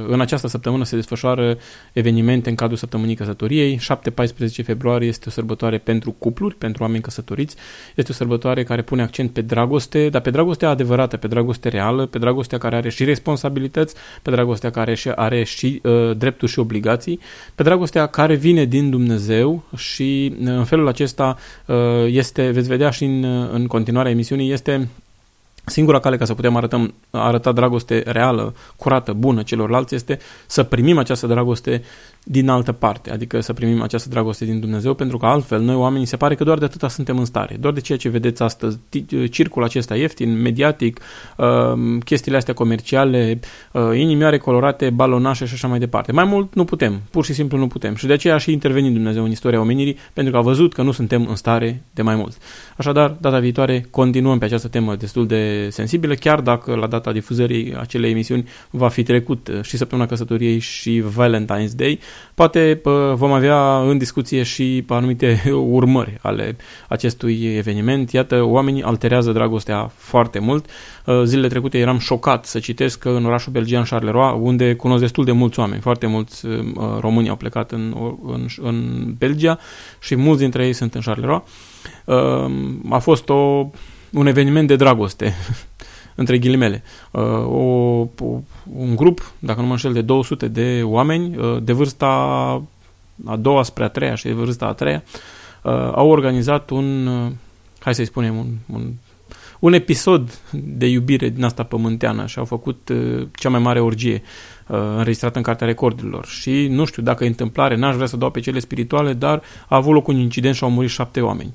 în această săptămână se desfășoară evenimente în cadrul săptămânii căsătoriei. 7-14 februarie este o sărbătoare pentru cupluri, pentru oameni căsătoriți. Este o sărbătoare care pune accent pe dragoste, dar pe dragostea adevărată, pe dragoste reală, pe dragostea care are și responsabilități, pe dragostea care are și uh, drepturi și obligații, pe dragostea care vine din Dumnezeu și uh, în felul acesta uh, este, veți vedea și în, în continuarea emisiunii, este Singura cale ca să putem arătăm, arăta dragoste reală, curată, bună celorlalți este să primim această dragoste din altă parte, adică să primim această dragoste din Dumnezeu, pentru că altfel noi oamenii se pare că doar de atâta suntem în stare, doar de ceea ce vedeți astăzi, circul acesta ieftin, mediatic, uh, chestiile astea comerciale, uh, inimioare colorate, balonașe și așa mai departe. Mai mult nu putem, pur și simplu nu putem și de aceea și intervenit Dumnezeu în istoria omenirii, pentru că a văzut că nu suntem în stare de mai mult. Așadar, data viitoare continuăm pe această temă destul de sensibilă, chiar dacă la data difuzării acelei emisiuni va fi trecut uh, și săptămâna căsătoriei și Valentine's Day, poate vom avea în discuție și anumite urmări ale acestui eveniment. Iată, oamenii alterează dragostea foarte mult. Uh, zilele trecute eram șocat să citesc că în orașul belgian Charleroi, unde cunosc destul de mulți oameni, foarte mulți uh, români au plecat în, în, în Belgia și mulți dintre ei sunt în Charleroi, uh, a fost o, un eveniment de dragoste între ghilimele. Uh, o, o, un grup, dacă nu mă înșel, de 200 de oameni uh, de vârsta a doua spre a treia și de vârsta a treia uh, au organizat un, hai să-i spunem, un, un, un episod de iubire din asta pământeană și au făcut cea mai mare orgie înregistrată în Cartea Recordurilor. Și nu știu dacă e întâmplare, n-aș vrea să dau pe cele spirituale, dar a avut loc un incident și au murit șapte oameni.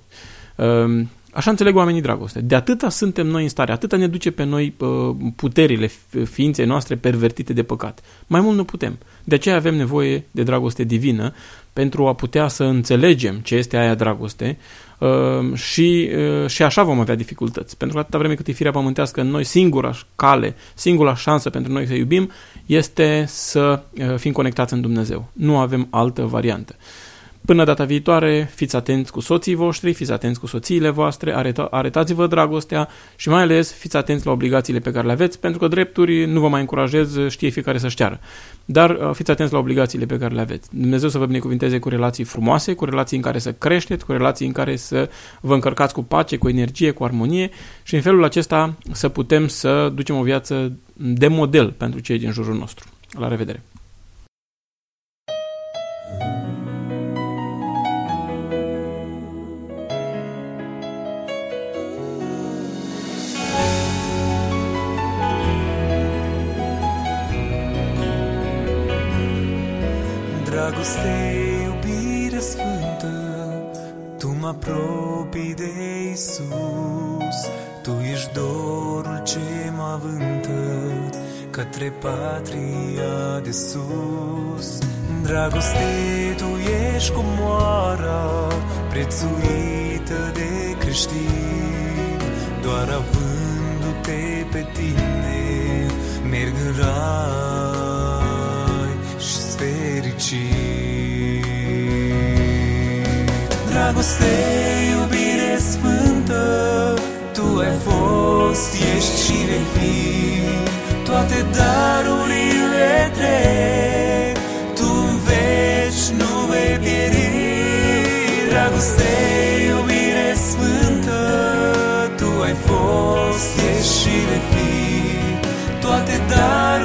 Așa înțeleg oamenii dragoste. De atâta suntem noi în stare, atâta ne duce pe noi uh, puterile ființei noastre pervertite de păcat. Mai mult nu putem. De aceea avem nevoie de dragoste divină pentru a putea să înțelegem ce este aia dragoste uh, și, uh, și așa vom avea dificultăți. Pentru că atâta vreme cât e firea pământească în noi, singura cale, singura șansă pentru noi să iubim este să fim conectați în Dumnezeu. Nu avem altă variantă. Până data viitoare, fiți atenți cu soții voștri, fiți atenți cu soțiile voastre, areta, aretați-vă dragostea și mai ales fiți atenți la obligațiile pe care le aveți, pentru că drepturi nu vă mai încurajez, știe fiecare să-și ceară. Dar uh, fiți atenți la obligațiile pe care le aveți. Dumnezeu să vă binecuvinteze cu relații frumoase, cu relații în care să creșteți, cu relații în care să vă încărcați cu pace, cu energie, cu armonie și în felul acesta să putem să ducem o viață de model pentru cei din jurul nostru. La revedere! Dragoste, iubire sfântă, Tu mă apropii de Isus, Tu ești dorul ce mă avântă către patria de sus. Dragoste, Tu ești comoara prețuită de creștini, doar avându-te pe tine merg în rai și fericit. Dragoste, iubire sfântă, Tu ai fost, ești și vei fi, toate darurile trec, Tu în veci nu vei pieri. Dragoste, iubire sfântă, Tu ai fost, ești și vei fi, toate darurile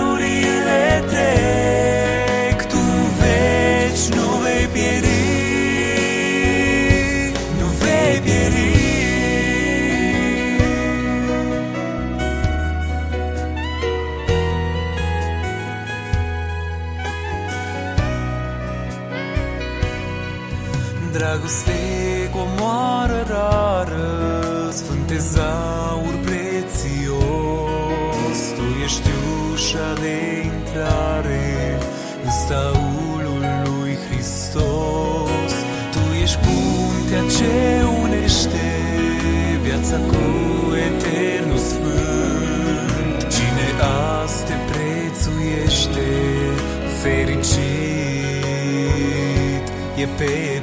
Dragoste cu omoară rară, sfânte zaur prețios, Tu ești ușa de intrare în staulul lui Hristos. Tu ești puntea ce unește viața cu eternul sfânt. Cine azi te prețuiește, fericit e pe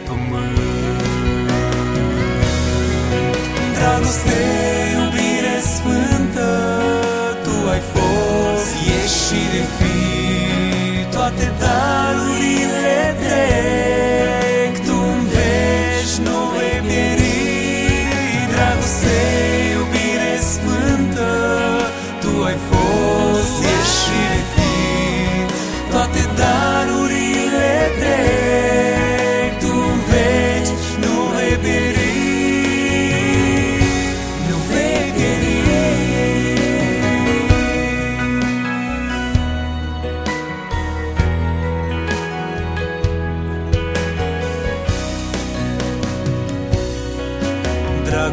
Dragoste, iubire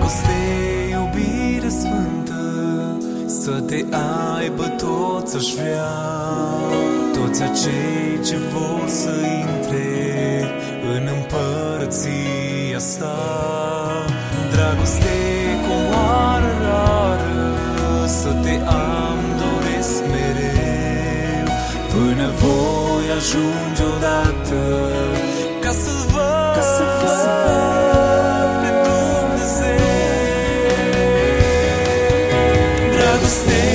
Dragoste, iubire sfântă Să te aibă toți aș vrea. Toți acei ce vor să intre În împărăția sa. Dragoste, comoară rară Să te am doresc mereu. Până voi ajunge odată Ca să-L văd, ca să văd Dragoste, iubire